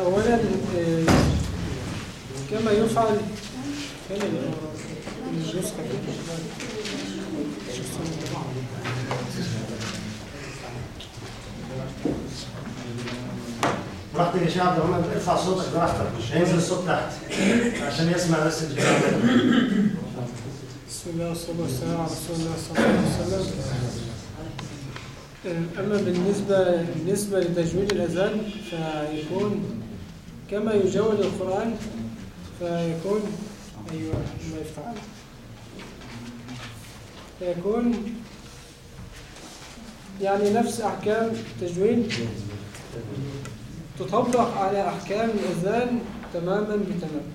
أولا آه، كما يفعل كان النسخة لو ما ارفع صوتك براحتك هينزل الصوت تحت عشان يسمع بس بسم الله والصلاة والسلام على رسول الله صلى الله عليه وسلم أما بالنسبة بالنسبة لتجويد الأذان فيكون كما يجود القرآن فيكون الله يفتح. عليك. فيكون يعني نفس أحكام التجويد تطبق على أحكام الأذان تماما بتمام.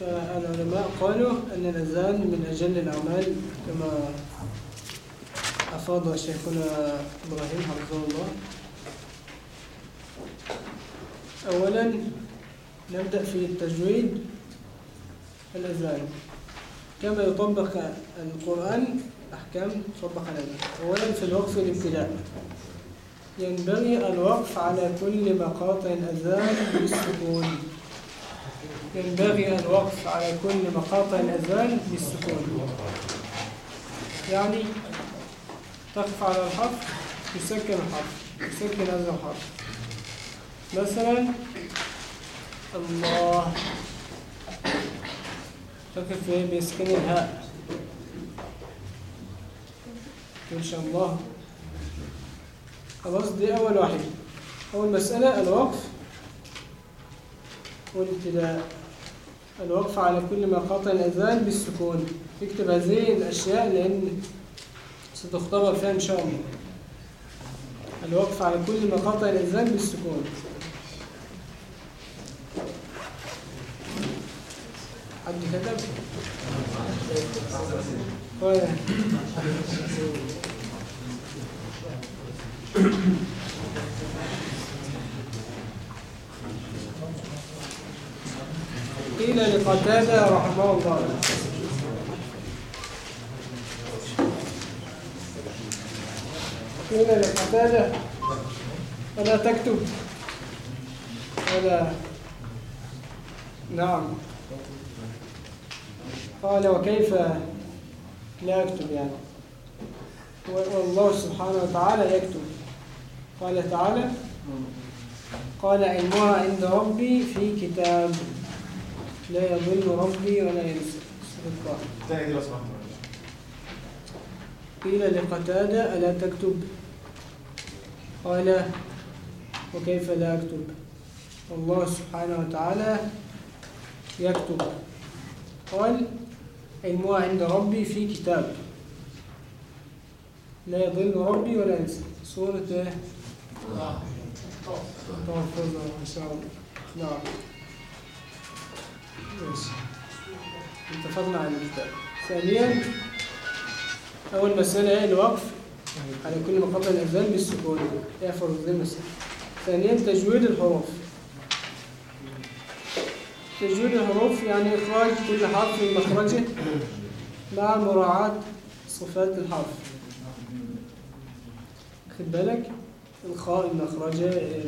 فالعلماء قالوا أن الأذان من أجل الأعمال كما أفاض شيخنا إبراهيم حفظه الله. أولا نبدأ في التجويد الأذان كما يطبق القرآن أحكام تطبق الأذان أولا في الوقف الابتداء. ينبغي الوقف على كل مقاطع الأذان بالسكون. ينبغي الوقف على كل مقاطع الأذان بالسكون. يعني تقف على الحرف تسكن الحرف تسكن هذا الحرف. مثلا الله. تقف؟ بسكن الهاء. إن شاء الله. خلاص دي أول واحدة أول مسألة الوقف. والابتداء الوقف على كل مقاطع الأذان بالسكون. تكتب هذه الأشياء لأن ستختبر فيها إن شاء الله. الوقف على كل مقاطع الأذان بالسكون. حد كتب؟ قيل لقتادة رحمه الله. قيل لقتادة ألا تكتب؟ ولا نعم. قال وكيف لا أكتب يعني؟ والله سبحانه وتعالى يكتب. قال تعالى قال علمها عند ربي في كتاب لا يضل ربي ولا ينسى. قيل لقتادة ألا تكتب؟ قال وكيف لا أكتب الله سبحانه وتعالى يكتب. قال علمها عند ربي في كتاب. لا يضل ربي ولا ينسى. سورة إيه؟ تحفظها إن شاء الله نعم ماشي اتفقنا على الكتاب. ثانيا أول مسألة هي الوقف على كل مقاطع الأذان بالسكون يحفظ المسألة ثانيا تجويد الحروف. تجويد الحروف يعني إخراج كل حرف من مخرجه. مع مراعاة صفات الحرف. خد بالك؟ الخاء المخرجة إيه،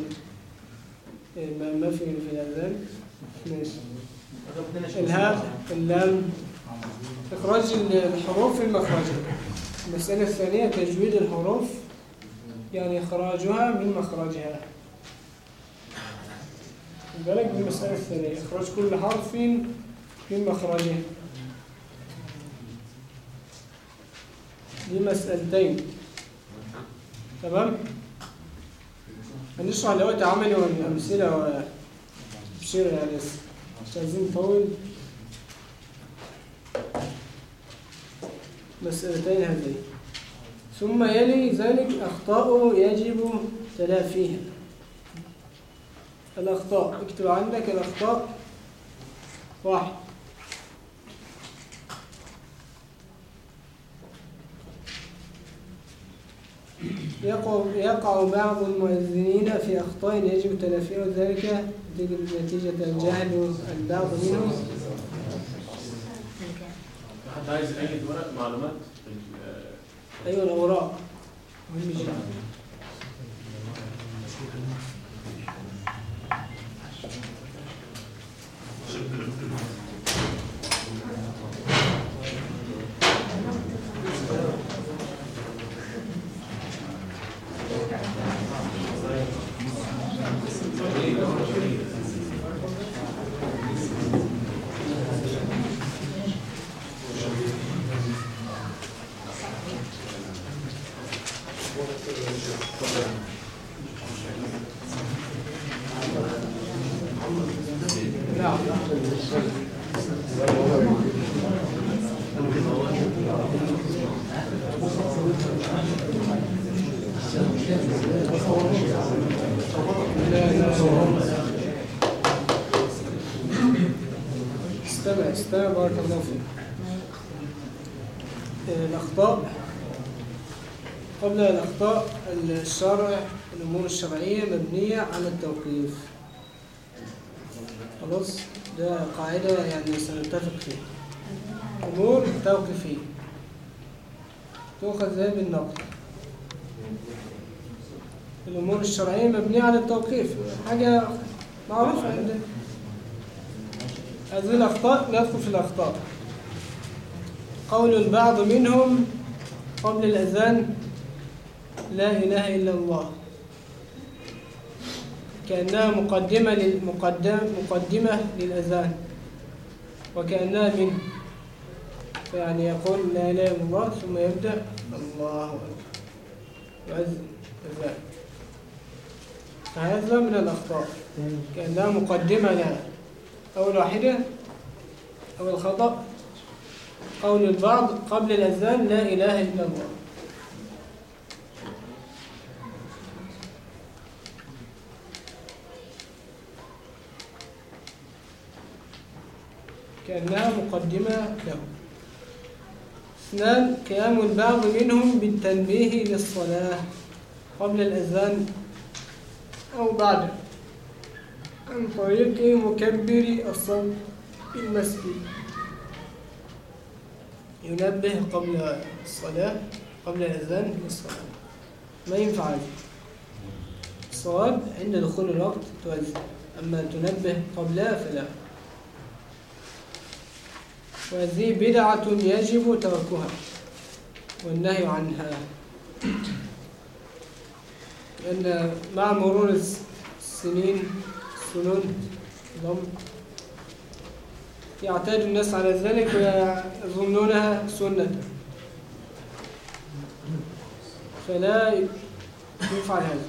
إيه، ما في في الأذان ماشي. الهاء اللام. إخراج الحروف من مخرجها المسألة الثانية تجويد الحروف يعني إخراجها من مخرجها. خد بالك دي المسألة الثانية إخراج كل حرف من مخرجه. دي مسألتين. تمام؟ هنشرح دلوقتي عملي والأمثلة وبشير يعني لسه مش عايزين نطول مسألتين هذين ثم يلي ذلك أخطاء يجب تلافيها. الأخطاء. اكتب عندك الأخطاء. واحد. يقع, يقع بعض المؤذنين في أخطاء يجب تلافيه ذلك نتيجة الجهل البعض منهم. حد عايز أي ورق معلومات؟ أيوة الأوراق. مهم جدا. استمع استمع بارك الله فيك. الأخطاء قبل الأخطاء الشرع الأمور الشرعية مبنية على التوقيف. خلاص؟ ده قاعدة يعني سنتفق فيها. أمور توقيفية. تؤخذ زي بالنقد؟ الأمور الشرعية مبنية على التوقيف. حاجة معروفة عندنا هذه الأخطاء ندخل في الأخطاء. قول البعض منهم قبل الأذان لا إله إلا الله كأنها مقدمة للمقدم مقدمة للأذان. وكأنها منه فيعني يقول لا إله إلا الله ثم يبدأ الله أكبر يؤذن أذان. فهذا من الأخطاء. كأنها مقدمة لها أول واحدة. أول خطأ قول البعض قبل الأذان لا إله إلا الله. كأنها مقدمة له. اثنان قيام البعض منهم بالتنبيه للصلاة قبل الأذان أو بعده. عن طريق مكبر الصوت المسجد. ينبه قبل الصلاة قبل الأذان للصلاة ما ينفع. الصواب عند دخول الوقت تؤذن أما تنبه قبلها فلا. وهذه بدعة يجب تركها. والنهي عنها. لأن مع مرور الس- السنين السنون يعتاد الناس على ذلك ويظنونها سنة. فلا يفعل هذا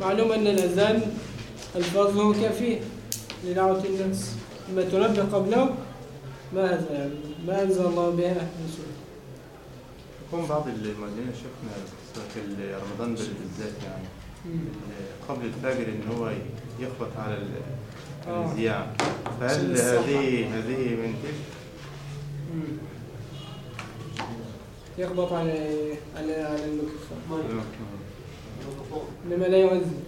معلوم أن الأذان ألفاظه كافية لدعوة الناس. لما تنبه قبله ما هذا يعني ما أنزل الله بها من سنة. يكون بعض المؤذنين شيخنا في رمضان بالذات يعني. قبل الفجر إن هو يخبط على آه. عشان فهل. هذه هذه من تلك؟ مم. يخبط على على على الميكروفون. إنما لا يؤذن.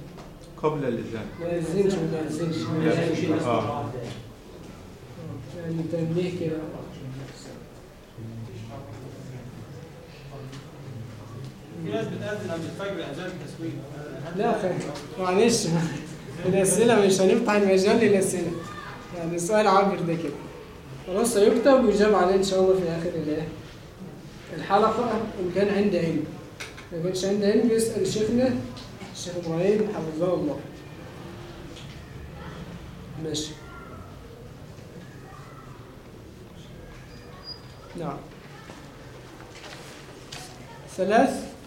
قبل الإذان. ما يأذنش ما يأذنش آه. يعني تنبيه كده. في ناس بتأذن أذان لا معلش. الأسئلة مش هنفتح المجال للأسئلة يعني السؤال عابر ده كده. خلاص هيكتب ويجاب عليه إن شاء الله في آخر الإيه؟ الحلقة إن كان عنده علم. ما كانش عنده علم يسأل شيخنا الشيخ إبراهيم حفظه الله. ماشي. نعم. ثلاث.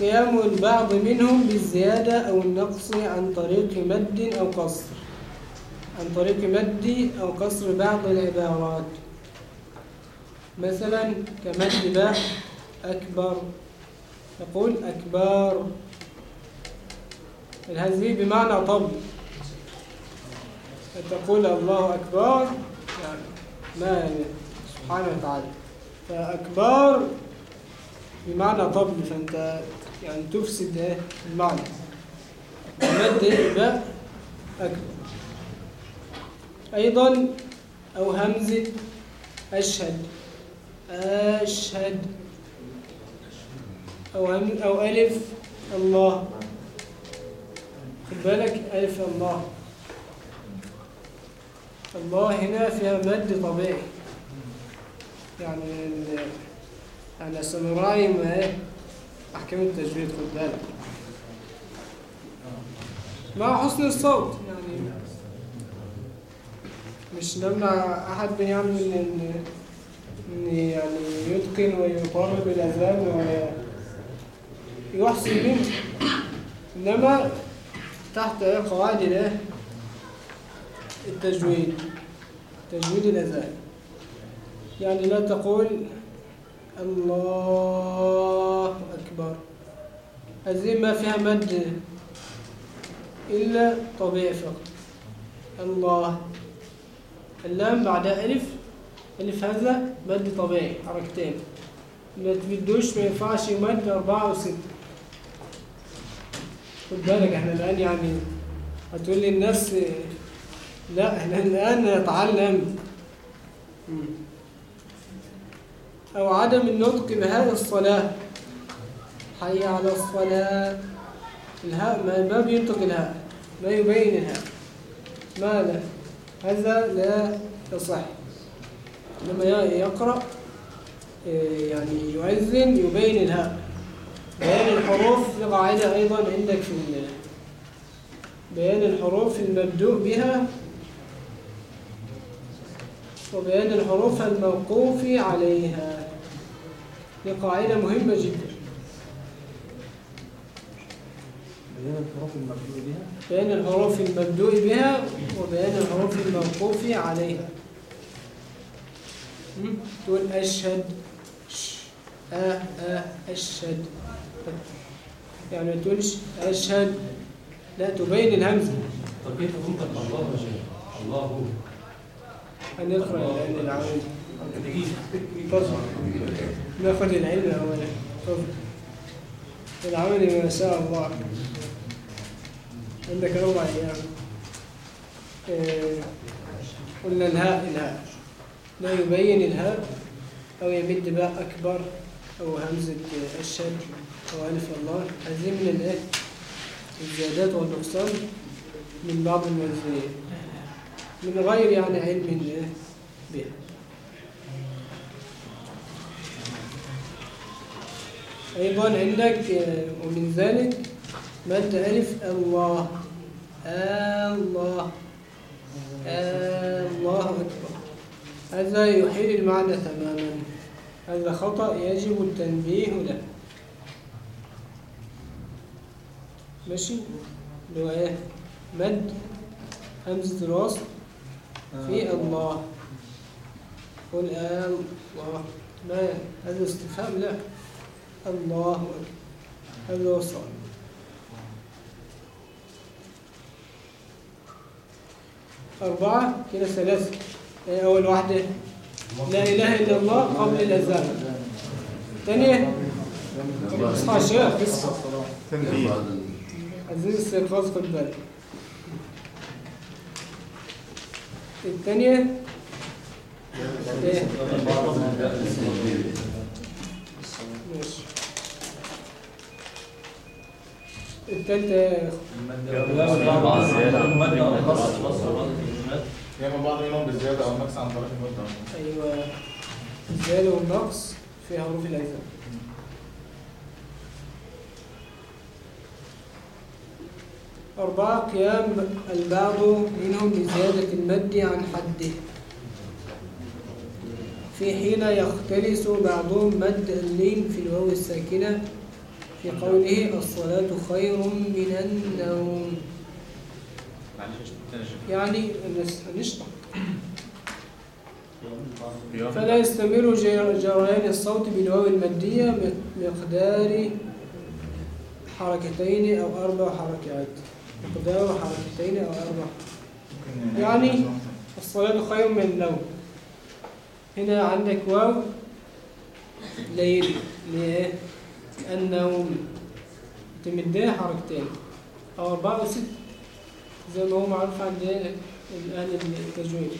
قيام البعض منهم بالزيادة أو النقص عن طريق مد أو قصر. عن طريق مد أو قصر بعض العبارات. مثلا كمد باء أكبر. يقول أكبر. هذه بمعنى طب. تقول الله أكبر يعني ما سبحانه وتعالى. فأكبر بمعنى طبل فأنت يعني تفسد إيه؟ المعنى. ومد الباء أكبر أيضا أو همزة أشهد. أشهد. أو هم أو ألف الله. خد بالك؟ ألف الله. الله هنا فيها مد طبيعي. يعني يعني سنراعي ما إيه؟ أحكام التجويد خد بالك مع حسن الصوت يعني مش نمنع أحد من يعني من إن يعني يتقن ويقرب الأذان ويحسن منه إنما تحت قواعد؟ التجويد تجويد الأذان يعني لا تقول الله أكبر. هذه ما فيها مد إلا طبيعي فقط. الله. اللام بعدها ألف ألف هذا مد طبيعي حركتين. ما تبدوش ما ينفعش يمد أربعة وستة. خد بالك إحنا الآن يعني هتقول لي الناس لا إحنا الآن نتعلم. أو عدم النطق بهذا الصلاة. حي على الصلاة. الهاء ما, ما بينطق الهاء ما يبين الهاء ماذا؟ هذا لا يصح. لما يقرأ إيه، يعني يؤذن يبين الهاء بيان الحروف في قاعدة أيضا عندك في بيان الحروف المبدوء بها وبيان الحروف الموقوف عليها. دي قاعدة مهمة جدا. بين الحروف المبدوء بها. بيان الحروف المبدوء بها وبيان الحروف الموقوف عليها? تقول أشهد. ش آه آه أشهد. يعني ما تقولش أشهد. لا تبين الهمزة. طب كيف تنطق الله يا الله هنقرأ العلم تفضل ناخذ العلم أولا تفضل العمل ما شاء الله. عندك أربع أيام. آه، قلنا الهاء الهاء. لا يبين الهاء أو يمد باء أكبر أو همزة الشد أو ألف الله. هذه من؟ الزيادات والنقصان من بعض المنزلين. من غير يعني علم؟ بها أيضا عندك آه، ومن ذلك مد ألف الله. الله. الله أكبر. هذا يحيل المعنى تماما. هذا خطأ يجب التنبيه له. ماشي؟ اللي هو إيه؟ مد همزة الوصل في الله. قل الله لا هذا استفهام لا. الله هذا هو الصواب. أربعة كده ثلاثة. إيه أول واحدة. لا إله إلا الله قبل الأذان. ثانية. اصحى الشيخ بس. تنبيه عايزين استيقاظ خد بالك الثانية الثالثة يا. يعمل بعض منهم الزيادة والنقص في حروف الأجزاء أربعة قيام البعض منهم بزيادة المد عن حده. في حين يختلس بعضهم مد اللين في الواو الساكنة في قوله الصلاة خير من النوم. يعني نشطح فلا يستمر جر- جريان الصوت بالواو المادية مقدار حركتين أو أربع حركات. مقدار حركتين أو أربع يعني الصلاة خير من النوم هنا عندك واو. ليلي. ليه؟ النوم تمديها حركتين. أو أربعة وست زي ما هو معروف عند؟ أهل التجويد.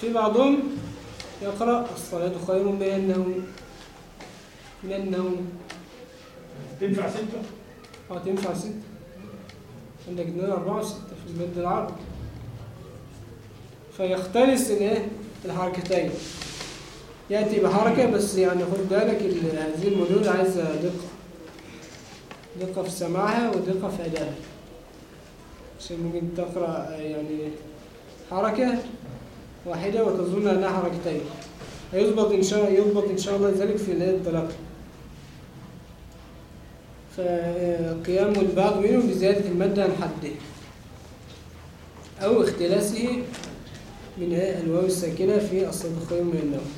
في بعضهم يقرأ الصلاة خير من النوم من النوم تنفع ستة؟ أو تنفع ستة عندك اتنين أربعة وستة في المد العربي. فيختلس الإيه؟ الحركتين. يأتي بحركة بس يعني خد بالك ال- هذه المدود عايزة دقة. دقة في سماعها ودقة في أدائها. عشان ممكن تقرأ يعني حركة واحدة وتظن أنها حركتين. هيضبط إن شاء يضبط إن شاء الله ذلك في التلقي فقيام البعض منهم بزيادة المادة عن حده أو اختلاسه من؟ الواو الساكنة في الصدق خير من النوم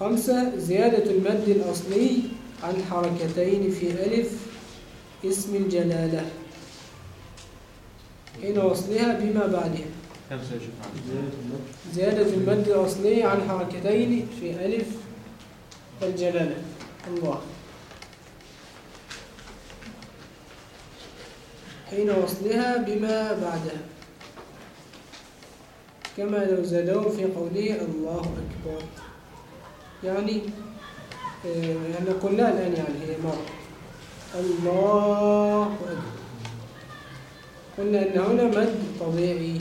خمسة زيادة المد الأصلي عن حركتين في ألف اسم الجلالة. حين وصلها بما بعدها. زيادة المد الأصلي عن حركتين في ألف الجلالة. الله. حين وصلها بما بعدها كما لو زادوا في قوله الله أكبر. يعني آه، إحنا قلنا الآن يعني هي مرة الله أكبر. قلنا أن هنا مد طبيعي.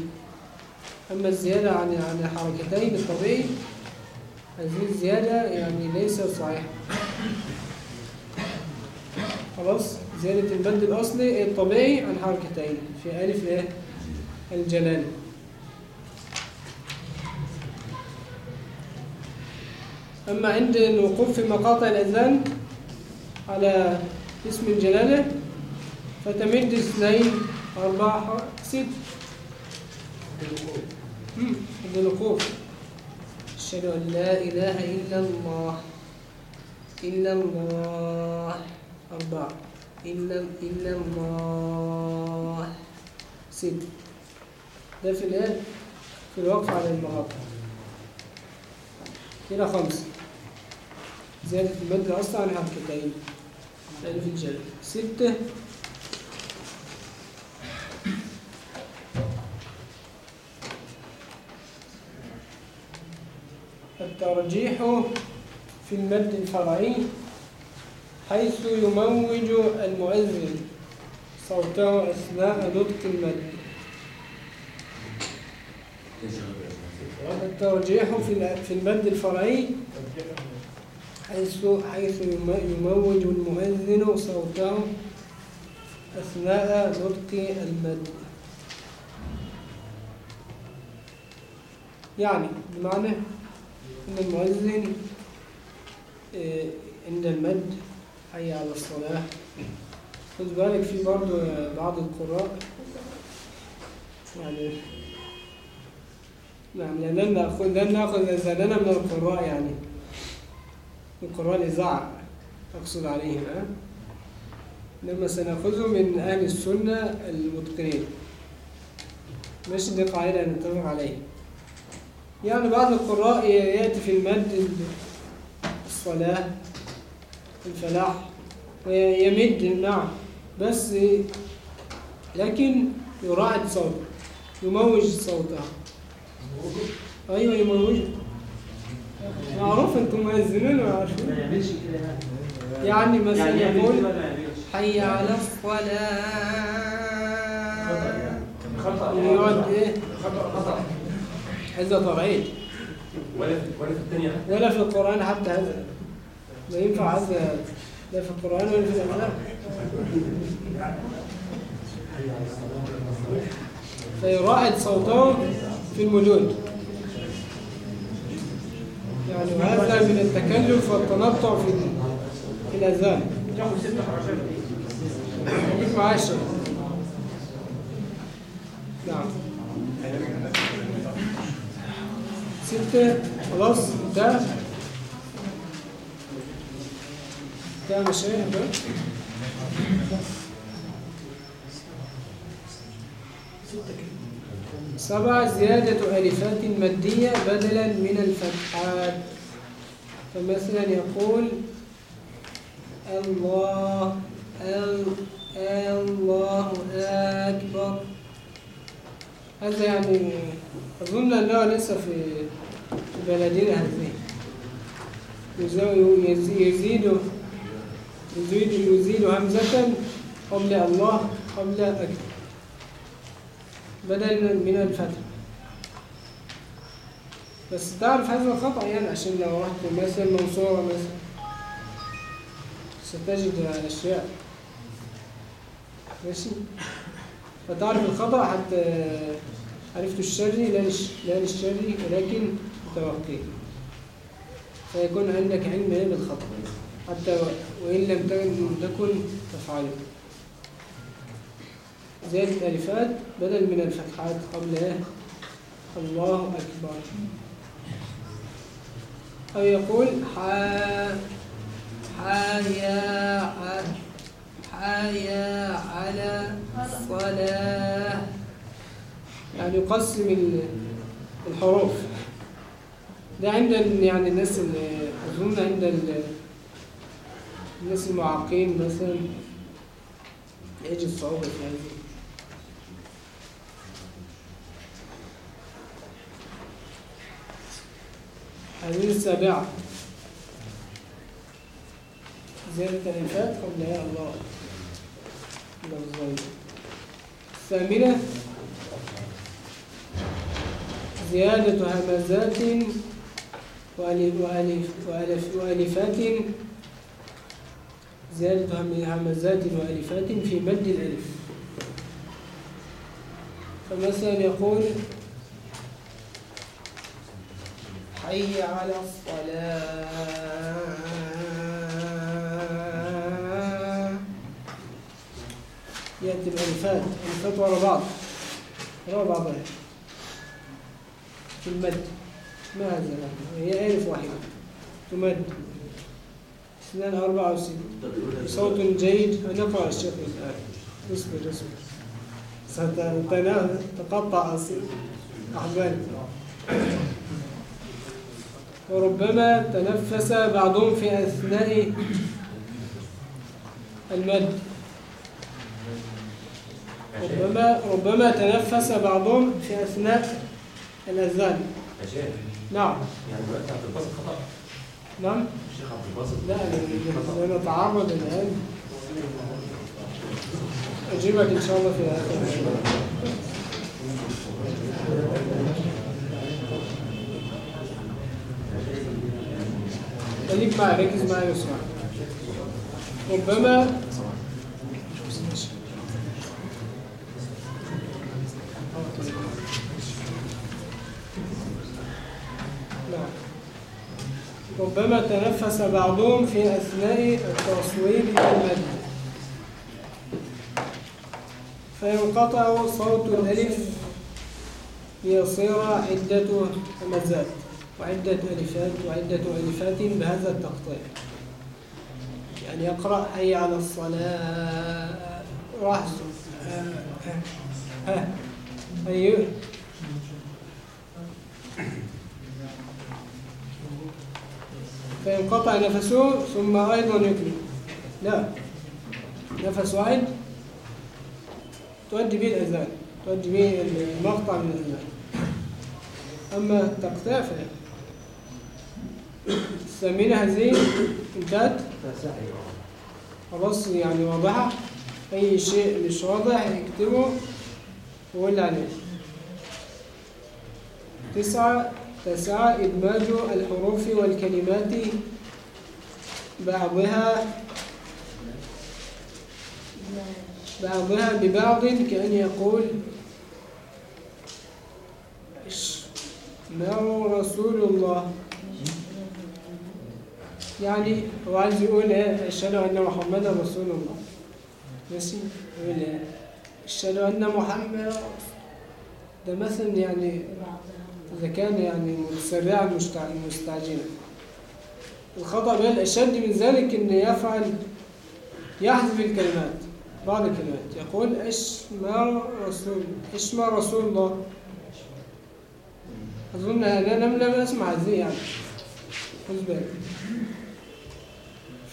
أما الزيادة عن عن الحركتين الطبيعي هذه الزيادة يعني ليست صحيحة خلاص؟ زيادة المد الأصلي الطبيعي عن حركتين في ألف إيه؟ الجلالة أما عند الوقوف في مقاطع الأذان على اسم الجلالة فتمد اثنين أربعة ست. عند الوقوف. أشهد أن لا إله إلا الله. إلا الله. أربعة. إلا إلا الله. ست ده في الإيه؟ في الوقف على المقاطع كده خمسة زيادة المد أصلا عن حركتين الجلد ستة. الترجيح في المد الفرعي حيث يموج المؤذن صوته أثناء نطق المد. الترجيح في ال- في المد الفرعي حيث حيث يم- يموج المؤذن صوته أثناء نطق المد. يعني بمعنى أن المؤذن عند المد حي على الصلاة. خد بالك في برضو بعض القراء يعني نعم يعني لن نأخذ لن نأخذ زادنا من القراء يعني. من قراء أقصد عليهم ها؟ إنما سنأخذه من أهل السنة المتقنين. مش دي قاعدة نتفق عليها. يعني بعض القراء يأتي في المد الصلاة الفلاح ويمد نعم بس لكن يراعي صوته يموج صوته. أيوه يموج. معروف أنتم مؤذنين وعارفين ما يعملش كده يعني. يعني مثلا يعني يقول يعملش. حي على الصلاة. خطأ يقعد إيه؟ خطأ خطأ هذا طبيعي. ولا في ولا في الثانية ولا في القرآن حتى هذا. ما ينفع هذا لا في القرآن ولا في الأذان فيراعد صوته في المدود يعني وهذا من التكلف والتنطع في في الأذان. خليك شيخ. نعم. ستة خلاص سبعة زيادة ألفات مادية بدلا من الفتحات فمثلا يقول الله ال الله أكبر هذا يعني أظن أنه ليس في بلدنا هذه يزيد يزيد يزيد همزة قبل الله قبل أكبر. بدل من الفتح. بس تعرف هذا الخطأ يعني عشان لو رحت مثلا منصورة مثلا ستجد أشياء. ماشي؟ فتعرف الخطأ حتى عرفت الشر لا للش- لا للشر ولكن توقيه فيكون عندك علم بالخطأ حتى وإن لم تكن تفعله زائد الألفات بدل من الفتحات قبل إيه؟ الله أكبر. أو يقول حا حيا ع- حيا على الصلاة يعني يقسم ال- الحروف. ده عند يعني الناس اللي أظن عند الناس المعاقين مثلا يجد صعوبة في هذه. هذه السابعة. زيادة الإنفاق قبل يا الله الثامنة. زيادة همزات وألف وألف وألف وألفات زيادة هم- همزات وألفات في مد الألف. فمثلا يقول حي على الصلاة. يأتي الألفات ألفات ورا بعض. ورا بعضها في المد. ما هذا؟ هي ألف واحدة. تمد. اثنان أربعة وستة صوت جيد. نقرأ الشيخ اصبر اصبر. ستتقطع أحزانك وربما تنفس بعضهم في أثناء المد. ربما ربما تنفس بعضهم في أثناء الأذان. نعم. يعني دلوقتي الباسط خطأ. نعم؟ الشيخ عبد الباسط لا أنا أتعرض الآن. أجيبك إن شاء الله في هذا خليك معي ركز معي واسمع ربما نعم ربما تنفس بعضهم في أثناء التصويب المد فينقطع صوت الألف ليصير عدة همزات وعدة ألفات وعدة ألفات بهذا التقطيع. يعني يقرأ حي على الصلاة. راح. أيوه. فينقطع نفسه ثم أيضا يكمل لا. نفس واحد تؤدي به الأذان تؤدي به المقطع من الأذان. أما التقطيع فلا هذه انتهت خلاص يعني واضحة. أي شيء مش واضح يكتبه وقول عليه. تسعة. تسعة إدماج الحروف والكلمات بعضها بعضها ببعض كأن يقول إسمعوا رسول الله. يعني هو عايز يقول إيه؟ أشهد أن محمدا رسول الله. ماشي؟ يقول إيه؟ أشهد أن محمد ده مثلا يعني إذا كان يعني متسرعا مستع- مستعجلا الخطأ بقى الأشد من ذلك أن يفعل يحذف الكلمات بعض الكلمات. يقول اسم رسول اسم رسول الله؟ أظن أنا لم لم أسمع هذه يعني. خذ بالك.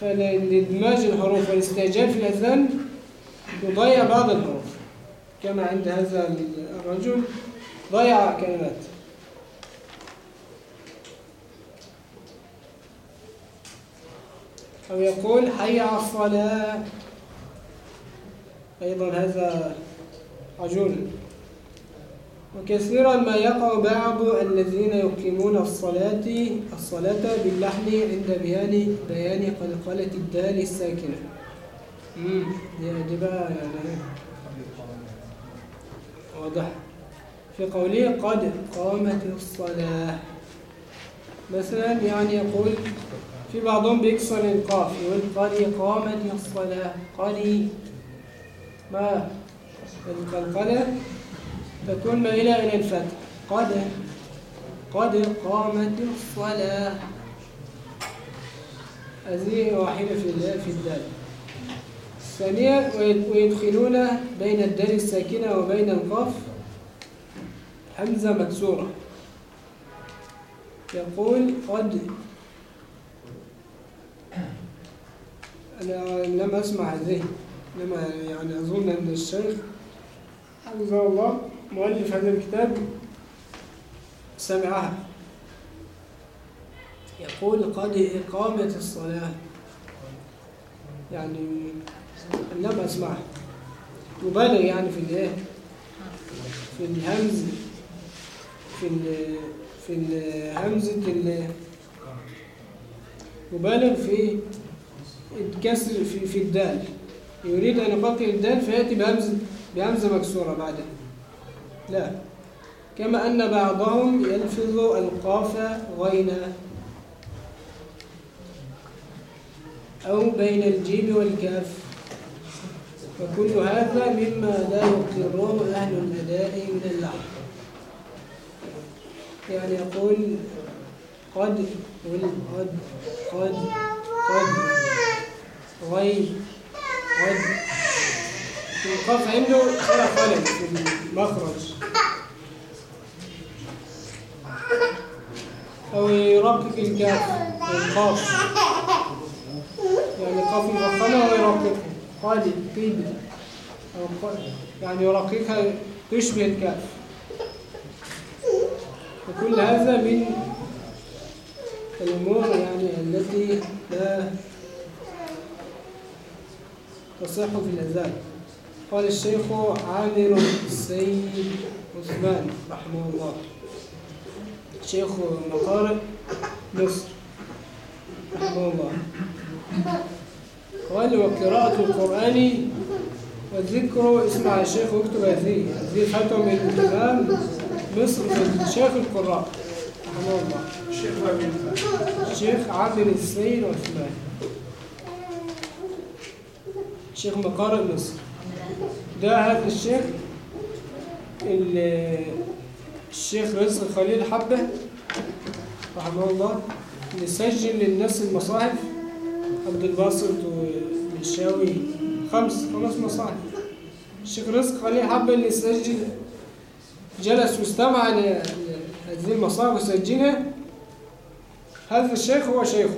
فالإدماج الحروف والاستعجال في الأذان يضيع بعض الحروف. كما عند هذا الرجل ضيع كلمات. أو يقول حي على الصلاة أيضا هذا عجول وكثيرا ما يقع بعض الذين يقيمون الصلاة الصلاة باللحن عند بيان بيان قلقلة الدال الساكنة. امم دي بقى يعني واضح. في قوله قد قامت الصلاة. مثلا يعني يقول في بعضهم بيكسر القاف يقول قد قامت الصلاة. قد ما؟ القلقلة تكون مائلة إلى الفتح. قد قد قامت الصلاة. هذه واحدة في في الدال. الثانية ويد- ويدخلون بين الدال الساكنة وبين القاف همزة مكسورة. يقول قد أنا لم أسمع هذه إنما يعني أظن أن الشيخ حفظه الله مؤلف هذا الكتاب سمعها يقول قد إقامة الصلاة. يعني لم أسمعها مبالغ يعني في الإيه؟ في الهمز في ال في الهمزة ال مبالغ في الكسر في في الدال. يريد أن يقاتل الدال فيأتي بهمزة بهمزة مكسورة بعدها لا. كما أن بعضهم يلفظ القاف غينا أو بين الجيم والكاف. وكل هذا مما لا يقره أهل الأداء من اللحن يعني يقول قد يقول قد قد قد غي قد القاف عنده فيها خلل في المخرج. أو يرقق الكاف القاف. يعني قاف مفخمة ويرققها. قال قيد يعني يرققها تشبه الكاف. وكل هذا من الأمور يعني التي لا تصح في الأذان. قال الشيخ عامر السيد عثمان رحمه الله. شيخ مقارئ مصر رحمه الله. قال وقراءة القرآن والذكر اسمع يا شيخ واكتب هذه هذه فتوى من الإمام مصر في شيخ القراء رحمه الله. الشيخ؟ الشيخ عامر السيد عثمان. شيخ مقارئ مصر. ده هذا الشيخ ال- الشيخ رزق خليل حبة رحمه الله اللي سجل للناس المصاحف. عبد الباسط والمنشاوي خمس خمس مصاحف. الشيخ رزق خليل حبة اللي سجل جلس واستمع لهذه المصاحف وسجلها. هذا الشيخ هو شيخه.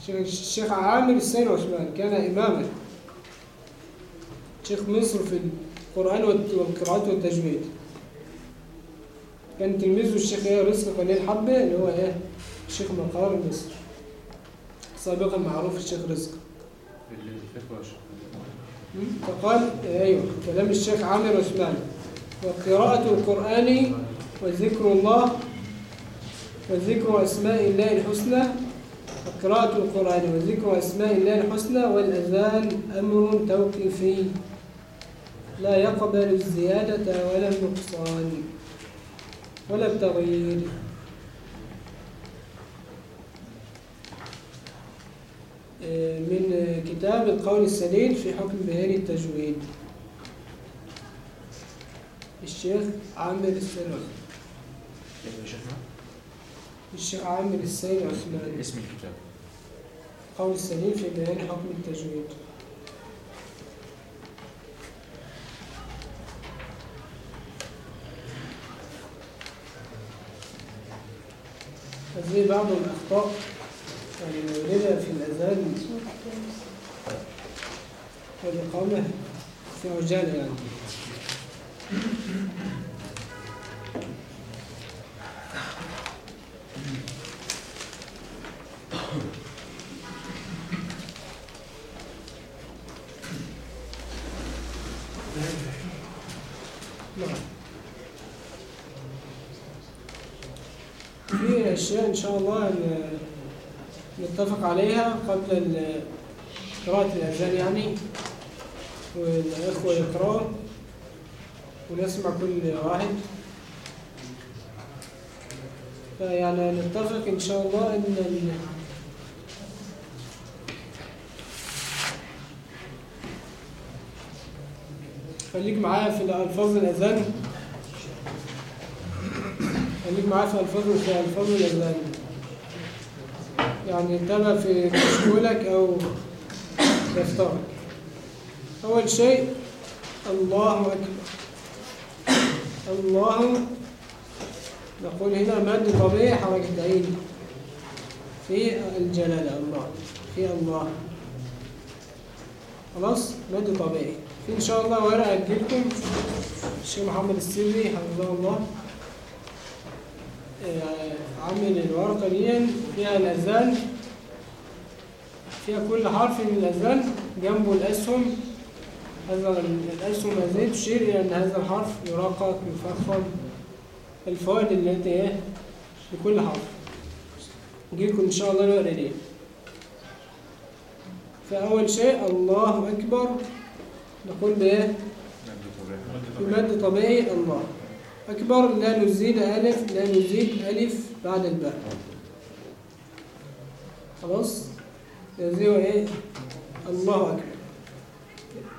الشيخ- الشيخ عامر السيد عثمان كان إماما. شيخ مصر في القرآن والقراءات والتجويد. كان تلميذه الشيخ إيه رزق قليل حبة اللي هو إيه الشيخ مقار مصر. سابقا معروف الشيخ رزق? فقال أيوه كلام الشيخ عامر عثمان. وقراءة القرآن وذكر الله وذكر أسماء الله الحسنى. وقراءة القرآن وذكر أسماء الله الحسنى والأذان أمر توقيفي. لا يقبل الزيادة ولا النقصان ولا التغيير. آه، من كتاب القول السديد في حكم بيان التجويد. الشيخ عامر شيخنا؟ الشيخ عامر السيد عثمان. اسم الكتاب. قول السليم في بيان حكم التجويد. هذه بعض الأخطاء مولدة في الأذان والإقامة في عجالة يعني نعم أشياء إن شاء الله نتفق عليها قبل قراءة الأذان يعني. والإخوة يقرأوا ونسمع كل واحد. فيعني نتفق إن شاء الله إن خليك معايا في ألفاظ الأذان. خليك معايا في ألفاظ في ألفاظ الأذان يعني تابع في مشغولك أو دفترك أول شيء الله أكبر. الله نقول هنا مد طبيعي حركة عين في الجلالة الله. في الله. خلاص؟ مد طبيعي. في إن شاء الله ورقة أجيلكم الشيخ محمد السري حفظه الله. عامل الورقة دي فيها الأذان فيها كل حرف من الأذان جنبه الأسهم. هذا الأسهم هذه تشير إلى أن هذا الحرف يرقق يفخم. الفوائد التي إيه؟ لكل حرف. نجيلكم إن شاء الله الورقة دي. فأول شيء الله أكبر. نقول بإيه؟ بمد طبيعي الله. أكبر لا نزيد ألف لا نزيد ألف بعد الباء. خلاص؟ هو إيه؟ الله أكبر.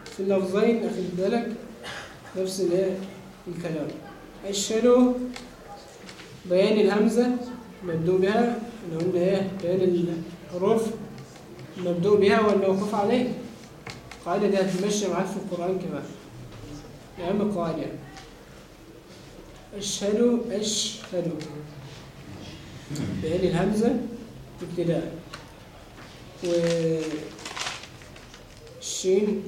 في اللفظين أخذ بالك نفس الإيه الكلام. أشهد بيان الهمزة مبدوء بها. اللي قلنا إيه؟ بيان الحروف مبدوء بها والموقوف عليه؟ القاعدة دي هتمشي معاك في القرآن كمان. أهم قاعدة. أشهد أشهد. بين الهمزة ابتداء. والشين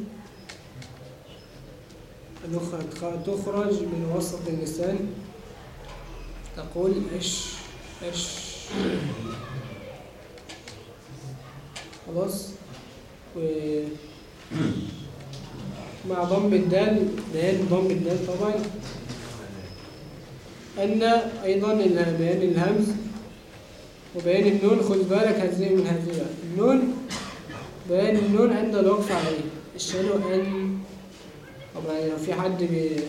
الأخرى تخرج من وسط اللسان. تقول أش أش. خلاص. و مع ضم الدال بيان ضم الدال طبعا أن أيضا بيان الهمز وبيان النون خد بالك هذه من هذه بقى. النون بيان النون عند الوقف عليه. أشهد أن طبعا لو في حد بي-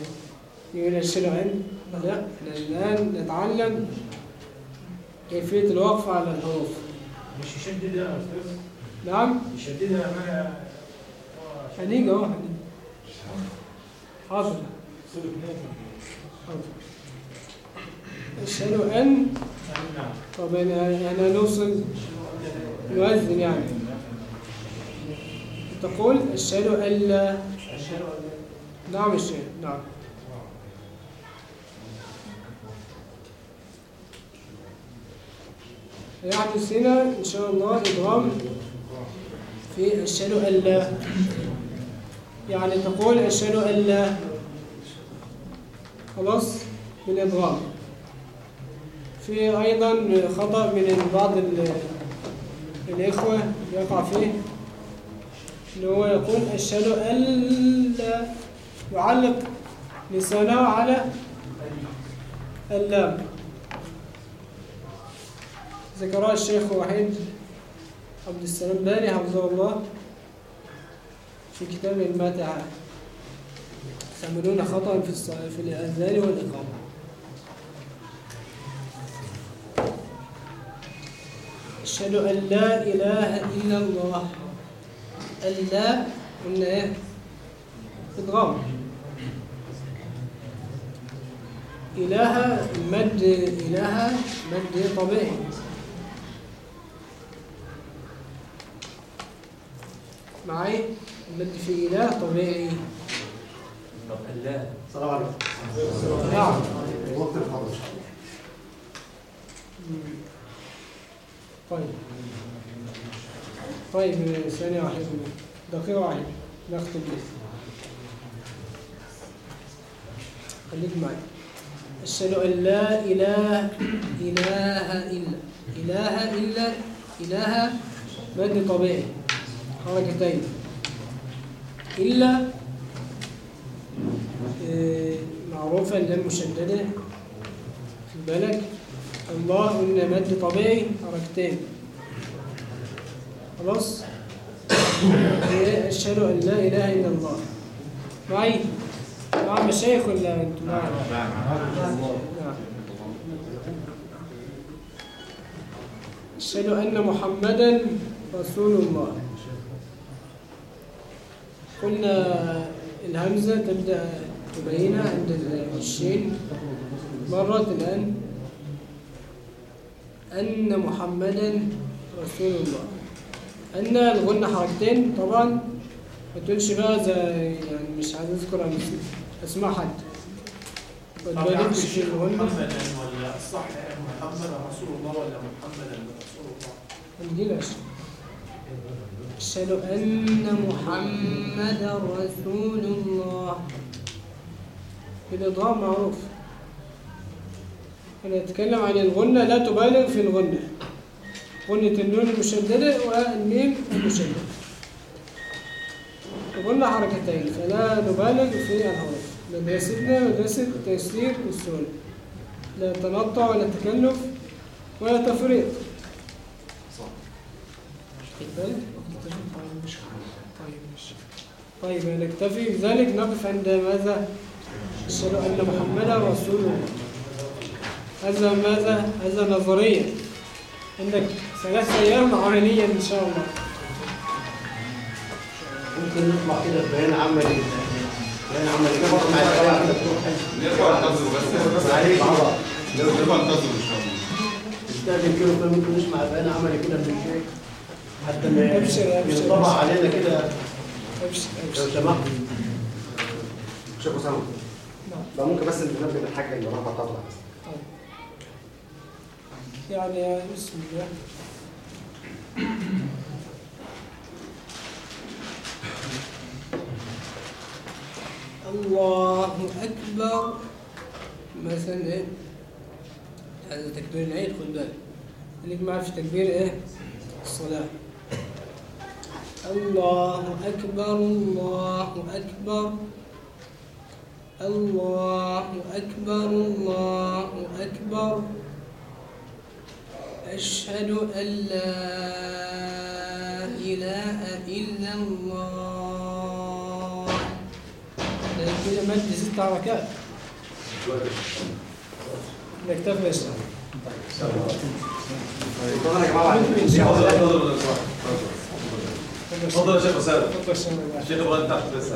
يقول أشهد أن لا إحنا الآن نتعلم كيفية الوقف على الحروف. مش يشددها يا أستاذ؟ نعم؟ يشددها ما هنيجي أهو. حاضر. صدق حاضر. أشهد أن طب أنا أنا نوصل نؤذن يعني. تقول أشهد أن لا. نعم الشيخ نعم. يحدث هنا إن شاء الله إدغام في أشهد أن لا. يعني تقول أشهد أن لا. خلاص بالإدغام في أيضا خطأ من بعض ال- الإخوة يقع فيه اللي هو يقول أشهد أن لا يعلق لسانه على اللام. ذكرها الشيخ وحيد عبد السلام بالي حفظه الله في كتاب الماتعة يعملون خطأ في الأذان والإقامة. أشهد أن لا إله إلا الله. اللا قلنا إيه؟ إدغام. إله مد إله مد طبيعي. معي المد في إله طبيعي. السلام عليكم. نعم. وقت مم. طيب. طيب ثانية واحدة دقيقة واحدة. نختم بس خليك معي. أشهد أن لا إله إله إلا إله إلا إله مد طبيعي حركتين. إلا آه، معروفة اللام مشددة في بالك الله قلنا مد طبيعي حركتين. خلاص؟ أشهد أن لا إله إلا الله. معي؟ مع مشايخ ولا أنتم معي؟ نعم. أشهد أن محمدا رسول الله. قلنا الهمزة تبدأ تبين عند الشين مرت الآن أن محمدا رسول الله. أن الغنة حركتين طبعا ما تقولش بقى زي يعني مش عايز أذكر أسماء حد. ما تبالغش في الغنة ولا الصح محمد رسول الله ولا محمد رسول الله؟ الجلاش أشهد أن محمدا رسول الله. الإضغام معروف. نتكلم عن الغنة لا تبالغ في الغنة. غنة النون المشددة والميم المشددة الغنة حركتين فلا نبالغ في الحروف مدرستنا مدرسة التيسير والسهولة لا تنطع ولا تكلف ولا تفريط. طيب طيب نكتفي بذلك. نقف عند ماذا؟ أشهد أن محمدا رسول الله. هذا ماذا؟ هذا نظريا عندك ثلاث أيام عمليا إن شاء الله. ممكن نطلع كده بيان عملي. بيان عملي. كده مع الكلام كده بتروح الاخوه انتظروا بس. بس عليك. الاخوه انتظروا إن شاء الله. كده كده ممكن نسمع بيان عملي كده من الشيخ؟ حتى ما ينطبع. علينا كده. لو سمحت. شيخ أسامة. نعم. فممكن بس ننبه الحاجة اللي رفع تطلع طيب. يعني بسم الله. الله أكبر. مثلا إيه؟ هذا تكبير العيد خد بالك. خليك معي في تكبير إيه؟ الصلاة. الله أكبر الله أكبر. الله أكبر الله أكبر. أشهد أن لا إله إلا الله. ده كده مد ست حركات نكتفي بس اتفضل يا جماعة اتفضل اتفضل يا شيخ اسامه تفضل. الشيخ إبراهيم تحت بس.